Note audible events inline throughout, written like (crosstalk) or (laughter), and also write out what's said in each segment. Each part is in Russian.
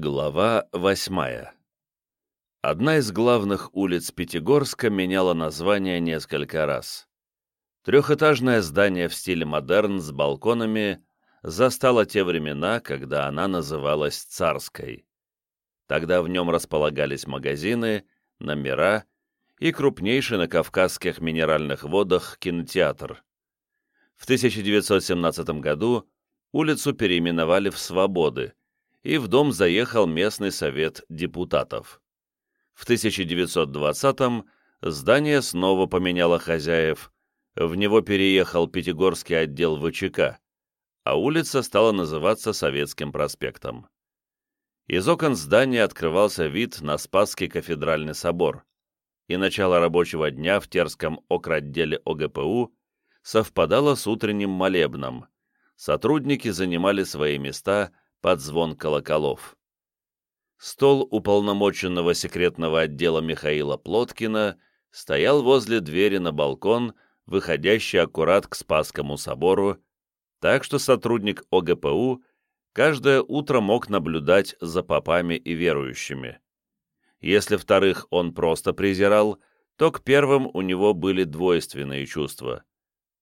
Глава восьмая Одна из главных улиц Пятигорска меняла название несколько раз. Трехэтажное здание в стиле модерн с балконами застало те времена, когда она называлась Царской. Тогда в нем располагались магазины, номера и крупнейший на Кавказских минеральных водах кинотеатр. В 1917 году улицу переименовали в Свободы, и в дом заехал местный совет депутатов. В 1920-м здание снова поменяло хозяев, в него переехал Пятигорский отдел ВЧК, а улица стала называться Советским проспектом. Из окон здания открывался вид на Спасский кафедральный собор, и начало рабочего дня в Терском окротделе ОГПУ совпадало с утренним молебном. Сотрудники занимали свои места под звон колоколов. Стол уполномоченного секретного отдела Михаила Плоткина стоял возле двери на балкон, выходящий аккурат к Спасскому собору, так что сотрудник ОГПУ каждое утро мог наблюдать за попами и верующими. Если вторых он просто презирал, то к первым у него были двойственные чувства.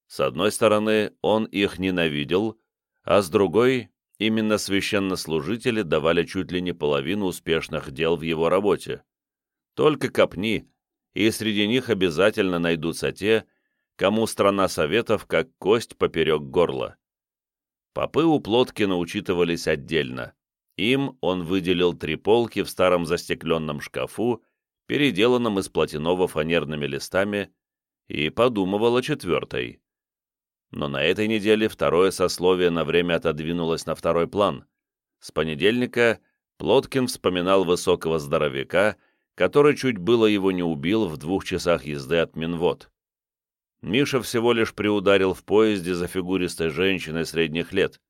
С одной стороны, он их ненавидел, а с другой Именно священнослужители давали чуть ли не половину успешных дел в его работе. Только копни, и среди них обязательно найдутся те, кому страна советов как кость поперек горла. Попы у Плоткина учитывались отдельно. Им он выделил три полки в старом застекленном шкафу, переделанном из платиново-фанерными листами, и подумывал о четвертой но на этой неделе второе сословие на время отодвинулось на второй план. С понедельника Плоткин вспоминал высокого здоровяка, который чуть было его не убил в двух часах езды от Минвод. Миша всего лишь приударил в поезде за фигуристой женщиной средних лет.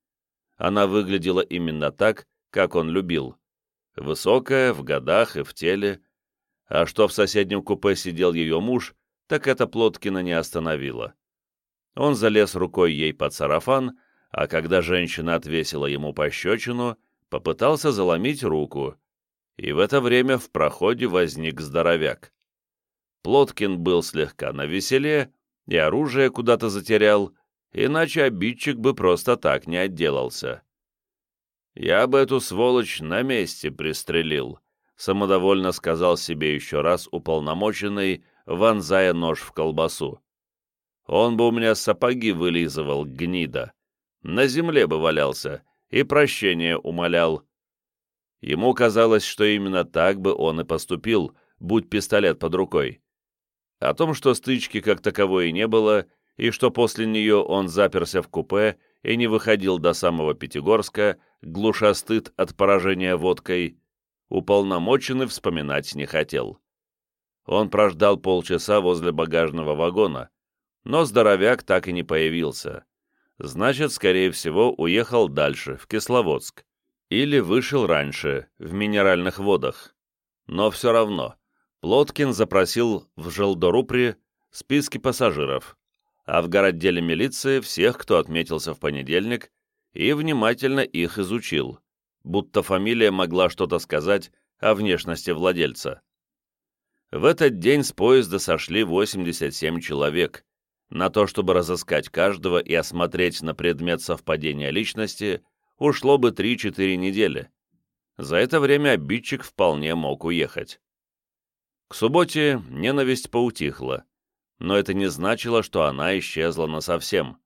Она выглядела именно так, как он любил. Высокая, в годах и в теле. А что в соседнем купе сидел ее муж, так это Плоткина не остановило. Он залез рукой ей под сарафан, а когда женщина отвесила ему пощечину, попытался заломить руку. И в это время в проходе возник здоровяк. Плоткин был слегка навеселе и оружие куда-то затерял, иначе обидчик бы просто так не отделался. «Я бы эту сволочь на месте пристрелил», — самодовольно сказал себе еще раз уполномоченный, вонзая нож в колбасу. Он бы у меня сапоги вылизывал, гнида. На земле бы валялся и прощения умолял. Ему казалось, что именно так бы он и поступил, будь пистолет под рукой. О том, что стычки как таковой и не было, и что после нее он заперся в купе и не выходил до самого Пятигорска, глуша стыд от поражения водкой, уполномоченный вспоминать не хотел. Он прождал полчаса возле багажного вагона, но здоровяк так и не появился. Значит, скорее всего, уехал дальше, в Кисловодск. Или вышел раньше, в минеральных водах. Но все равно, Плоткин запросил в Желдорупре списки пассажиров, а в городделе милиции всех, кто отметился в понедельник, и внимательно их изучил, будто фамилия могла что-то сказать о внешности владельца. В этот день с поезда сошли 87 человек, на то, чтобы разыскать каждого и осмотреть на предмет совпадения личности, ушло бы 3-4 недели. За это время обидчик вполне мог уехать. К субботе ненависть поутихла, но это не значило, что она исчезла насовсем.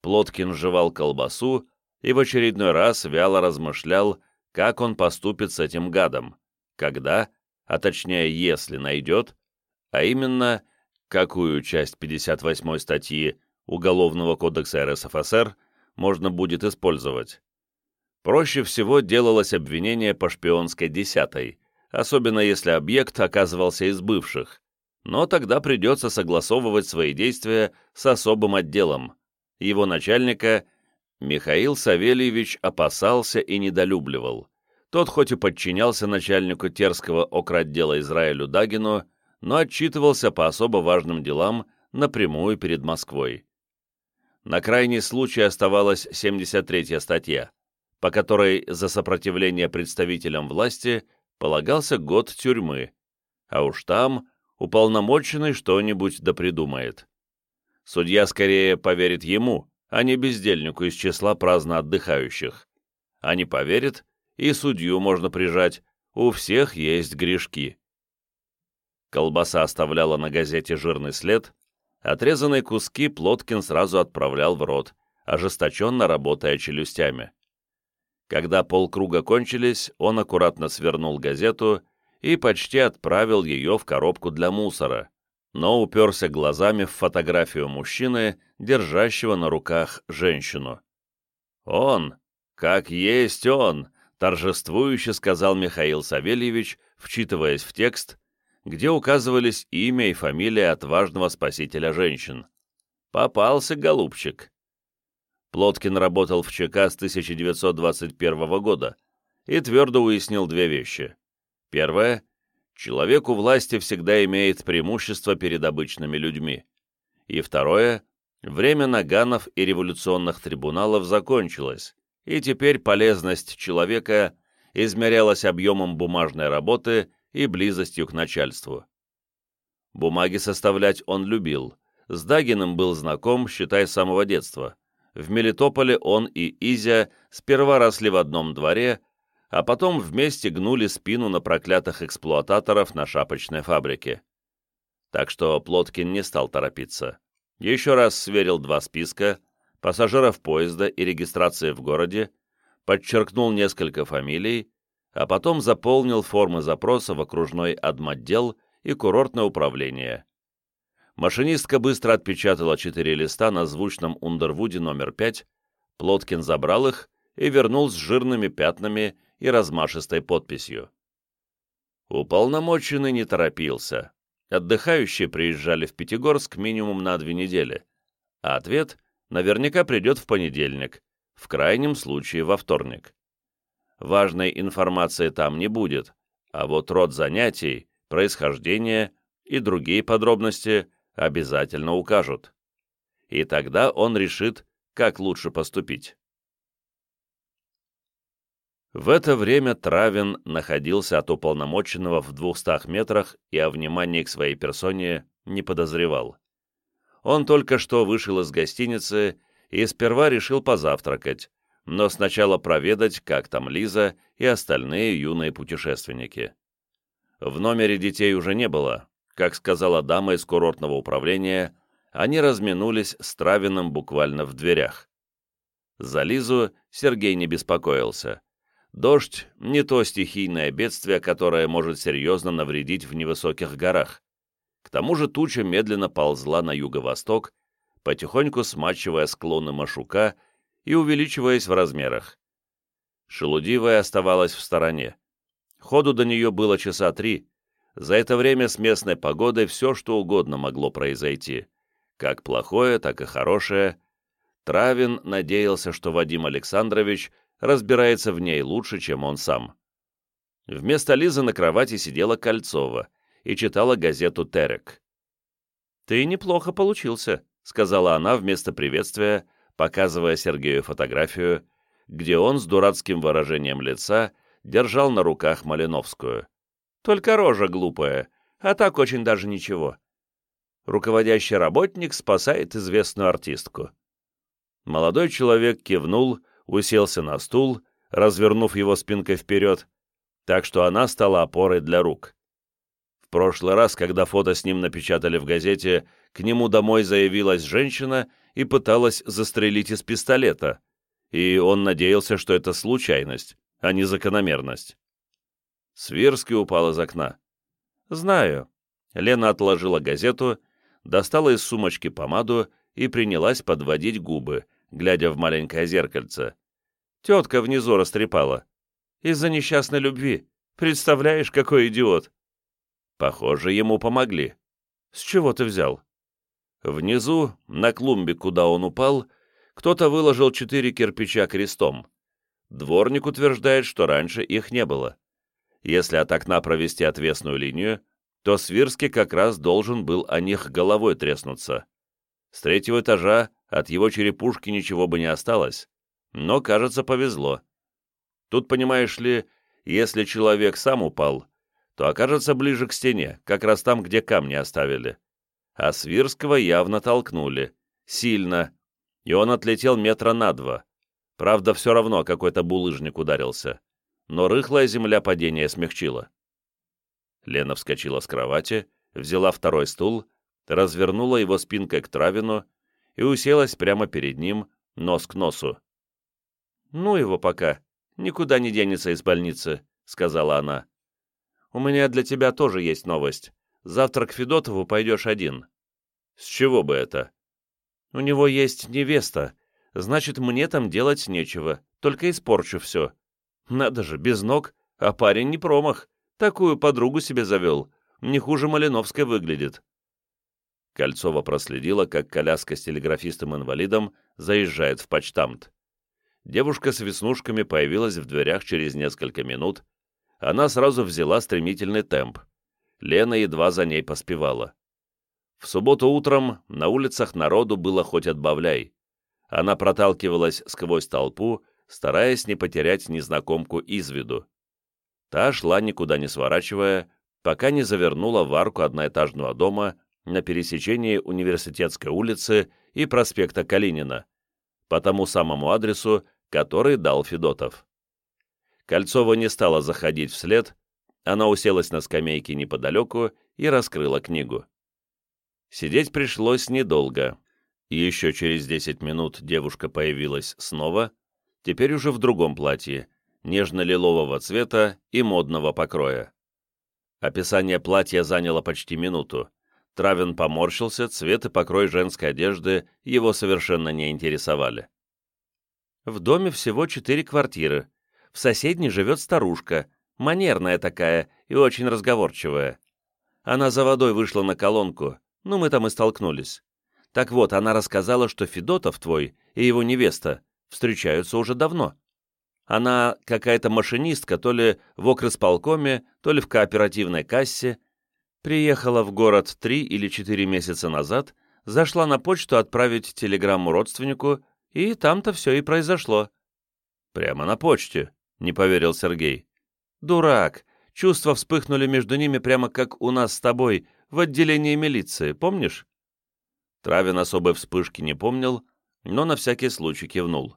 Плоткин жевал колбасу и в очередной раз вяло размышлял, как он поступит с этим гадом, когда, а точнее если найдет, а именно какую часть 58 статьи Уголовного кодекса РСФСР можно будет использовать. Проще всего делалось обвинение по шпионской десятой, особенно если объект оказывался из бывших, но тогда придется согласовывать свои действия с особым отделом. Его начальника Михаил Савельевич опасался и недолюбливал. Тот хоть и подчинялся начальнику Терского окротдела Израилю Дагину, но отчитывался по особо важным делам напрямую перед Москвой. На крайний случай оставалась 73-я статья по которой за сопротивление представителям власти полагался год тюрьмы, а уж там уполномоченный что-нибудь допридумает. Судья скорее поверит ему, а не бездельнику из числа праздно отдыхающих. А не поверит, и судью можно прижать, у всех есть грешки. Колбаса оставляла на газете жирный след, отрезанные куски Плоткин сразу отправлял в рот, ожесточенно работая челюстями. Когда полкруга кончились, он аккуратно свернул газету и почти отправил ее в коробку для мусора, но уперся глазами в фотографию мужчины, держащего на руках женщину. «Он! Как есть он!» — торжествующе сказал Михаил Савельевич, вчитываясь в текст, где указывались имя и фамилия отважного спасителя женщин. «Попался, голубчик!» Плоткин работал в ЧК с 1921 года и твердо уяснил две вещи. Первое. Человек у власти всегда имеет преимущество перед обычными людьми. И второе. Время наганов и революционных трибуналов закончилось, и теперь полезность человека измерялась объемом бумажной работы и близостью к начальству. Бумаги составлять он любил, с Дагиным был знаком, считай, с самого детства. В Мелитополе он и Изя сперва росли в одном дворе, а потом вместе гнули спину на проклятых эксплуататоров на шапочной фабрике. Так что Плоткин не стал торопиться. Еще раз сверил два списка, пассажиров поезда и регистрации в городе, подчеркнул несколько фамилий, а потом заполнил формы запроса в окружной адмотдел и курортное управление. Машинистка быстро отпечатала четыре листа на звучном Ундервуде номер пять, Плоткин забрал их и вернул с жирными пятнами и размашистой подписью. Уполномоченный не торопился. Отдыхающие приезжали в Пятигорск минимум на две недели, а ответ наверняка придет в понедельник, в крайнем случае во вторник. Важной информации там не будет, а вот род занятий, происхождение и другие подробности обязательно укажут. И тогда он решит, как лучше поступить. В это время Травин находился от уполномоченного в двухстах метрах и о внимании к своей персоне не подозревал. Он только что вышел из гостиницы и сперва решил позавтракать, но сначала проведать, как там Лиза и остальные юные путешественники. В номере детей уже не было. Как сказала дама из курортного управления, они разминулись с Травиным буквально в дверях. За Лизу Сергей не беспокоился. Дождь — не то стихийное бедствие, которое может серьезно навредить в невысоких горах. К тому же туча медленно ползла на юго-восток, потихоньку смачивая склоны Машука и увеличиваясь в размерах. Шелудивая оставалась в стороне. Ходу до нее было часа три. За это время с местной погодой все, что угодно могло произойти. Как плохое, так и хорошее. Травин надеялся, что Вадим Александрович разбирается в ней лучше, чем он сам. Вместо Лизы на кровати сидела Кольцова и читала газету «Терек». «Ты неплохо получился», — сказала она вместо приветствия, показывая Сергею фотографию, где он с дурацким выражением лица держал на руках Малиновскую. «Только рожа глупая, а так очень даже ничего. Руководящий работник спасает известную артистку». Молодой человек кивнул, уселся на стул, развернув его спинкой вперед, так что она стала опорой для рук. В прошлый раз, когда фото с ним напечатали в газете, к нему домой заявилась женщина и пыталась застрелить из пистолета, и он надеялся, что это случайность, а не закономерность. Свирский упал из окна. «Знаю». Лена отложила газету, достала из сумочки помаду и принялась подводить губы, глядя в маленькое зеркальце. Тетка внизу растрепала. Из-за несчастной любви. Представляешь, какой идиот. Похоже, ему помогли. С чего ты взял? Внизу, на клумбе, куда он упал, кто-то выложил четыре кирпича крестом. Дворник утверждает, что раньше их не было. Если от окна провести отвесную линию, то Свирский как раз должен был о них головой треснуться. С третьего этажа от его черепушки ничего бы не осталось, но, кажется, повезло. Тут, понимаешь ли, если человек сам упал, то окажется ближе к стене, как раз там, где камни оставили. А Свирского явно толкнули. Сильно. И он отлетел метра на два. Правда, все равно какой-то булыжник ударился. Но рыхлая земля падение смягчила. Лена вскочила с кровати, взяла второй стул, развернула его спинкой к Травину и уселась прямо перед ним, нос к носу. «Ну его пока, никуда не денется из больницы», — сказала она. «У меня для тебя тоже есть новость. Завтра к Федотову пойдешь один». «С чего бы это?» «У него есть невеста. Значит, мне там делать нечего, только испорчу все. Надо же, без ног, а парень не промах. Такую подругу себе завел. Не хуже Малиновской выглядит». Кольцова проследила, как коляска с телеграфистом-инвалидом заезжает в почтамт. Девушка с веснушками появилась в дверях через несколько минут. Она сразу взяла стремительный темп. Лена едва за ней поспевала. В субботу утром на улицах народу было хоть отбавляй. Она проталкивалась сквозь толпу, стараясь не потерять незнакомку из виду. Та шла, никуда не сворачивая, пока не завернула в арку одноэтажного дома на пересечении Университетской улицы и проспекта Калинина, по тому самому адресу, который дал Федотов. Кольцова не стала заходить вслед, она уселась на скамейке неподалеку и раскрыла книгу. Сидеть пришлось недолго. Еще через 10 минут девушка появилась снова, теперь уже в другом платье, нежно-лилового цвета и модного покроя. Описание платья заняло почти минуту. Травин поморщился, цвет и покрой женской одежды его совершенно не интересовали. В доме всего четыре квартиры. В соседней живет старушка, манерная такая и очень разговорчивая. Она за водой вышла на колонку, ну мы там и столкнулись. Так вот, она рассказала, что Федотов твой и его невеста встречаются уже давно. Она какая-то машинистка, то ли в окрысполкоме, то ли в кооперативной кассе. Приехала в город три или четыре месяца назад, зашла на почту отправить телеграмму родственнику, и там-то все и произошло. «Прямо на почте», — не поверил Сергей. «Дурак! Чувства вспыхнули между ними прямо как у нас с тобой в отделении милиции, помнишь?» Травин особой вспышки не помнил, но на всякий случай кивнул.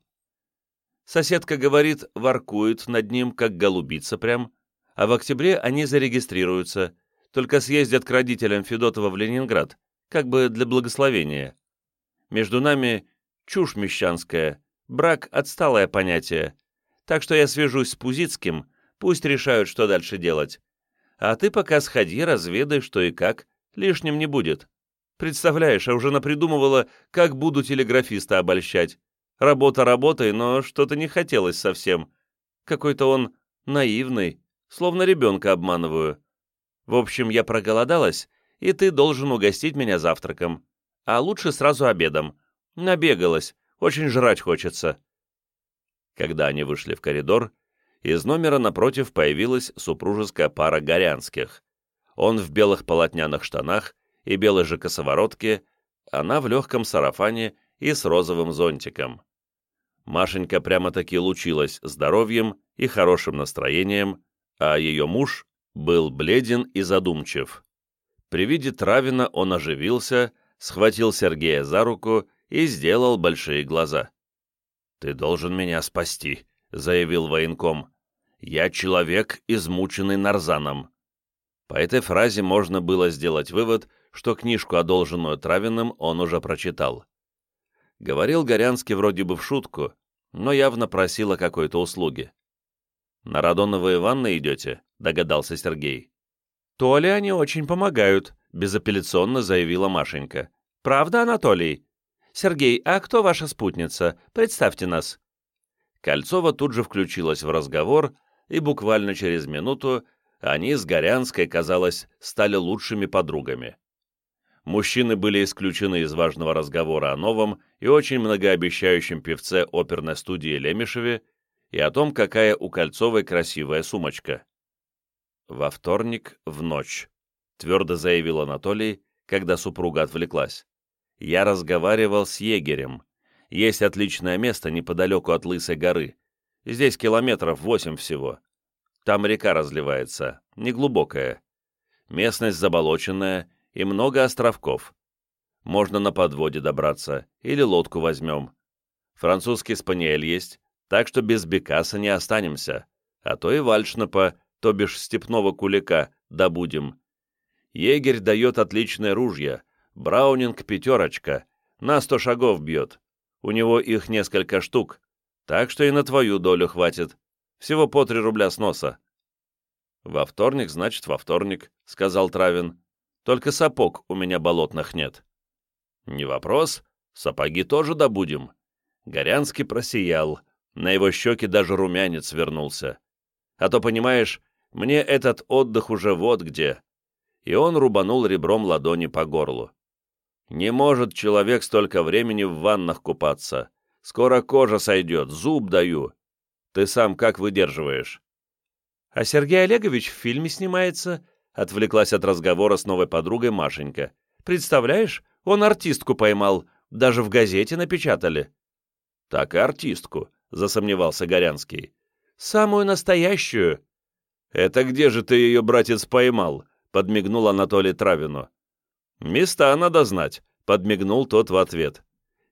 Соседка говорит, воркует над ним, как голубица прям, а в октябре они зарегистрируются, только съездят к родителям Федотова в Ленинград, как бы для благословения. Между нами чушь мещанская, брак — отсталое понятие, так что я свяжусь с Пузицким, пусть решают, что дальше делать. А ты пока сходи, разведай, что и как, лишним не будет. Представляешь, а уже напридумывала, как буду телеграфиста обольщать. Работа работой, но что-то не хотелось совсем. Какой-то он наивный, словно ребенка обманываю. В общем, я проголодалась, и ты должен угостить меня завтраком. А лучше сразу обедом. Набегалась, очень жрать хочется». Когда они вышли в коридор, из номера напротив появилась супружеская пара Горянских. Он в белых полотняных штанах и белой же косоворотке, она в легком сарафане и с розовым зонтиком. Машенька прямо-таки лучилась здоровьем и хорошим настроением, а ее муж был бледен и задумчив. При виде Травина он оживился, схватил Сергея за руку и сделал большие глаза. «Ты должен меня спасти», — заявил военком. «Я человек, измученный нарзаном». По этой фразе можно было сделать вывод, что книжку, одолженную Травиным, он уже прочитал. Говорил Горянский вроде бы в шутку, но явно просил о какой-то услуге. «На радоновые ванны идете?» — догадался Сергей. «Толе они очень помогают», — безапелляционно заявила Машенька. «Правда, Анатолий? Сергей, а кто ваша спутница? Представьте нас». Кольцова тут же включилась в разговор, и буквально через минуту они с Горянской, казалось, стали лучшими подругами. Мужчины были исключены из важного разговора о новом и очень многообещающем певце оперной студии Лемешеве и о том, какая у Кольцовой красивая сумочка. «Во вторник в ночь», — твердо заявил Анатолий, когда супруга отвлеклась. «Я разговаривал с егерем. Есть отличное место неподалеку от Лысой горы. Здесь километров восемь всего. Там река разливается, неглубокая. Местность заболоченная и много островков. Можно на подводе добраться или лодку возьмем. Французский спаниель есть, так что без бекаса не останемся, а то и вальшнапа, то бишь степного кулика, добудем. Егерь дает отличное ружье, браунинг пятерочка, на сто шагов бьет. У него их несколько штук, так что и на твою долю хватит. Всего по три рубля с носа. «Во вторник, значит, во вторник», — сказал Травин. «Только сапог у меня болотных нет». «Не вопрос, сапоги тоже добудем». Горянский просиял, на его щеке даже румянец вернулся. «А то, понимаешь, мне этот отдых уже вот где». И он рубанул ребром ладони по горлу. «Не может человек столько времени в ваннах купаться. Скоро кожа сойдет, зуб даю. Ты сам как выдерживаешь?» «А Сергей Олегович в фильме снимается», — отвлеклась от разговора с новой подругой Машенька. «Представляешь, он артистку поймал, даже в газете напечатали». «Так и артистку», — засомневался Горянский. «Самую настоящую». «Это где же ты ее, братец, поймал?» — подмигнул Анатолий Травину. «Места надо знать», — подмигнул тот в ответ.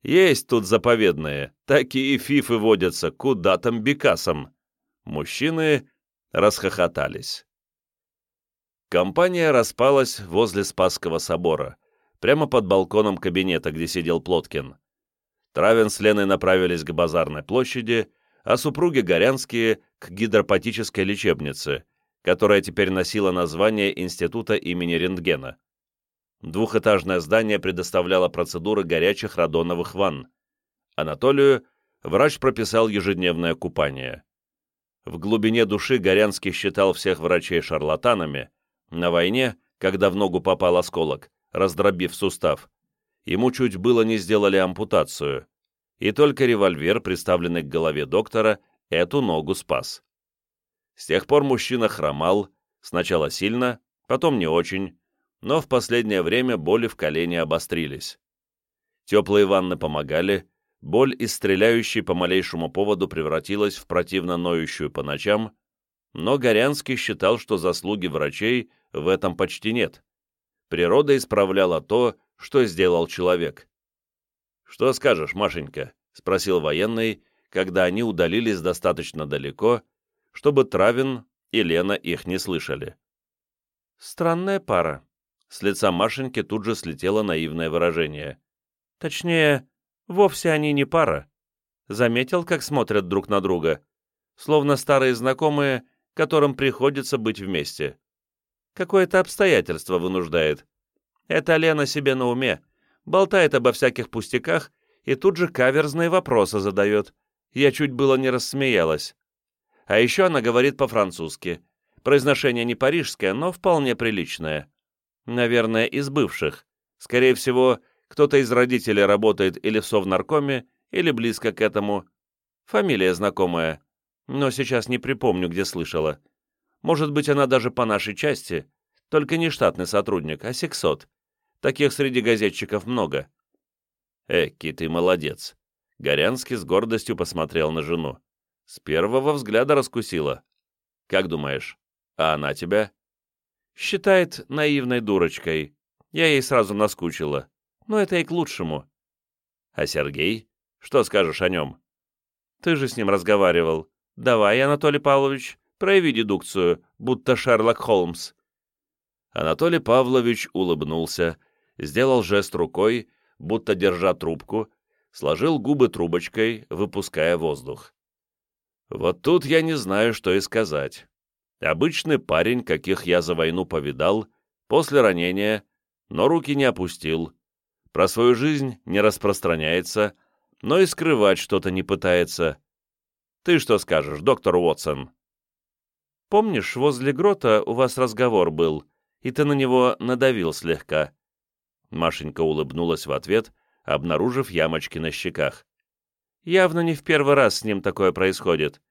Есть тут заповедные, такие фифы водятся, куда там бекасом. Мужчины расхохотались. Компания распалась возле Спасского собора, прямо под балконом кабинета, где сидел Плоткин. Травин с Леной направились к базарной площади, а супруги Горянские — к гидропатической лечебнице, которая теперь носила название Института имени Рентгена. Двухэтажное здание предоставляло процедуры горячих радоновых ванн. Анатолию врач прописал ежедневное купание. В глубине души Горянский считал всех врачей шарлатанами. На войне, когда в ногу попал осколок, раздробив сустав, ему чуть было не сделали ампутацию, и только револьвер, приставленный к голове доктора, эту ногу спас. С тех пор мужчина хромал, сначала сильно, потом не очень, но в последнее время боли в колене обострились. Теплые ванны помогали, боль из стреляющей по малейшему поводу превратилась в противно ноющую по ночам, но Горянский считал, что заслуги врачей в этом почти нет. Природа исправляла то, что сделал человек. «Что скажешь, Машенька?» — спросил военный, когда они удалились достаточно далеко, чтобы Травин и Лена их не слышали. «Странная пара», с лица Машеньки тут же слетело наивное выражение. Точнее, вовсе они не пара. Заметил, как смотрят друг на друга. Словно старые знакомые, которым приходится быть вместе. Какое-то обстоятельство вынуждает. Это Лена себе на уме. Болтает обо всяких пустяках и тут же каверзные вопросы задает. Я чуть было не рассмеялась. А еще она говорит по-французски. Произношение не парижское, но вполне приличное. Наверное, из бывших. Скорее всего, кто-то из родителей работает или в Совнаркоме, или близко к этому. Фамилия знакомая, но сейчас не припомню, где слышала. Может быть, она даже по нашей части, только не штатный сотрудник, а сексот. Таких среди газетчиков много. Эки, ты молодец. Горянский с гордостью посмотрел на жену. С первого взгляда раскусила. Как думаешь, а она тебя? Считает наивной дурочкой. Я ей сразу наскучила. Но это и к лучшему. А Сергей? Что скажешь о нем? Ты же с ним разговаривал. Давай, Анатолий Павлович, прояви дедукцию, будто Шерлок Холмс. Анатолий Павлович улыбнулся, сделал жест рукой, будто держа трубку, сложил губы трубочкой, выпуская воздух. Вот тут я не знаю, что и сказать. Обычный парень, каких я за войну повидал, после ранения, но руки не опустил. Про свою жизнь не распространяется, но и скрывать что-то не пытается. Ты что скажешь, доктор Уотсон? Помнишь, возле грота у вас разговор был, и ты на него надавил слегка?» Машенька улыбнулась в ответ, обнаружив ямочки на щеках. «Явно не в первый раз с ним такое происходит.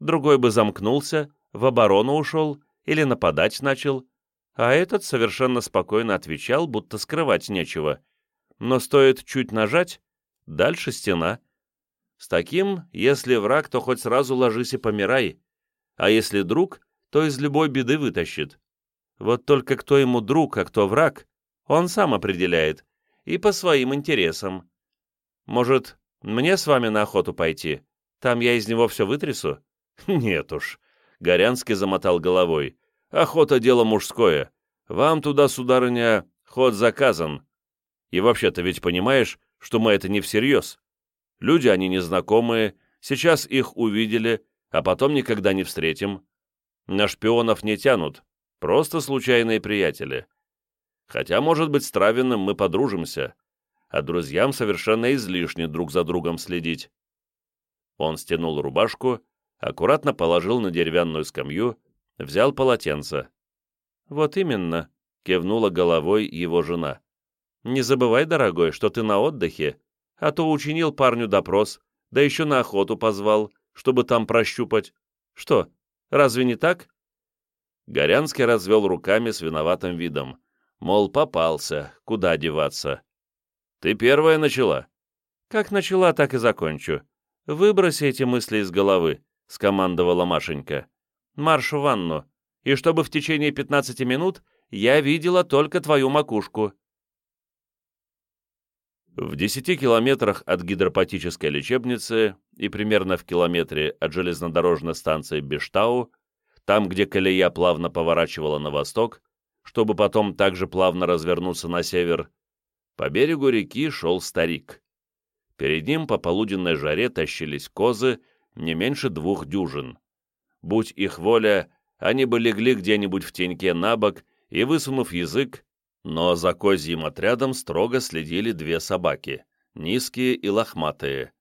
Другой бы замкнулся, в оборону ушел или нападать начал, а этот совершенно спокойно отвечал, будто скрывать нечего. Но стоит чуть нажать, дальше стена. С таким, если враг, то хоть сразу ложись и помирай, а если друг, то из любой беды вытащит. Вот только кто ему друг, а кто враг, он сам определяет, и по своим интересам. Может, мне с вами на охоту пойти? Там я из него все вытрясу? (laughs) Нет уж. Горянский замотал головой. Охота — дело мужское. Вам туда, сударыня, ход заказан. И вообще-то ведь понимаешь, что мы это не всерьез. Люди они незнакомые, сейчас их увидели, а потом никогда не встретим. На шпионов не тянут, просто случайные приятели. Хотя, может быть, с Травиным мы подружимся, а друзьям совершенно излишне друг за другом следить. Он стянул рубашку, аккуратно положил на деревянную скамью, взял полотенце. «Вот именно», — кивнула головой его жена. «Не забывай, дорогой, что ты на отдыхе, а то учинил парню допрос, да еще на охоту позвал, чтобы там прощупать. Что, разве не так?» Горянский развел руками с виноватым видом. Мол, попался, куда деваться. «Ты первая начала?» «Как начала, так и закончу. Выброси эти мысли из головы», — скомандовала Машенька. «Марш в ванну, и чтобы в течение 15 минут я видела только твою макушку». В 10 километрах от гидропатической лечебницы и примерно в километре от железнодорожной станции Бештау, там, где колея плавно поворачивала на восток, чтобы потом также плавно развернуться на север, по берегу реки шел старик. Перед ним по полуденной жаре тащились козы, не меньше двух дюжин. Будь их воля, они бы легли где-нибудь в теньке на бок и, высунув язык, но за козьим отрядом строго следили две собаки, низкие и лохматые.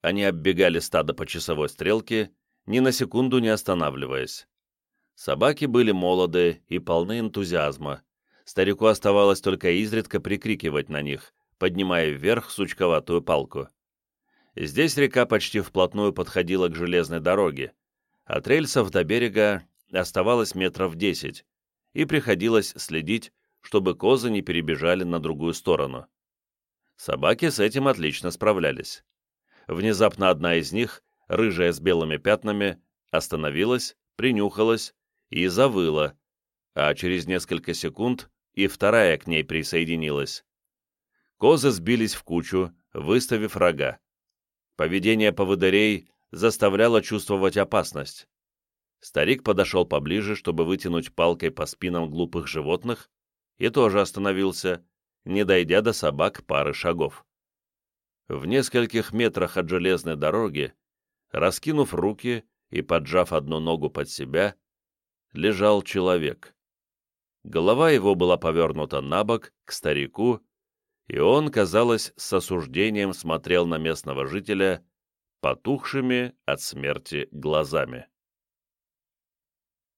Они оббегали стадо по часовой стрелке, ни на секунду не останавливаясь. Собаки были молоды и полны энтузиазма. Старику оставалось только изредка прикрикивать на них, поднимая вверх сучковатую палку. Здесь река почти вплотную подходила к железной дороге. От рельсов до берега оставалось метров десять, и приходилось следить, чтобы козы не перебежали на другую сторону. Собаки с этим отлично справлялись. Внезапно одна из них, рыжая с белыми пятнами, остановилась, принюхалась и завыла, а через несколько секунд и вторая к ней присоединилась. Козы сбились в кучу, выставив рога. Поведение поводырей заставляло чувствовать опасность. Старик подошел поближе, чтобы вытянуть палкой по спинам глупых животных, и тоже остановился, не дойдя до собак пары шагов. В нескольких метрах от железной дороги, раскинув руки и поджав одну ногу под себя, лежал человек. Голова его была повернута на бок, к старику, и он, казалось, с осуждением смотрел на местного жителя потухшими от смерти глазами.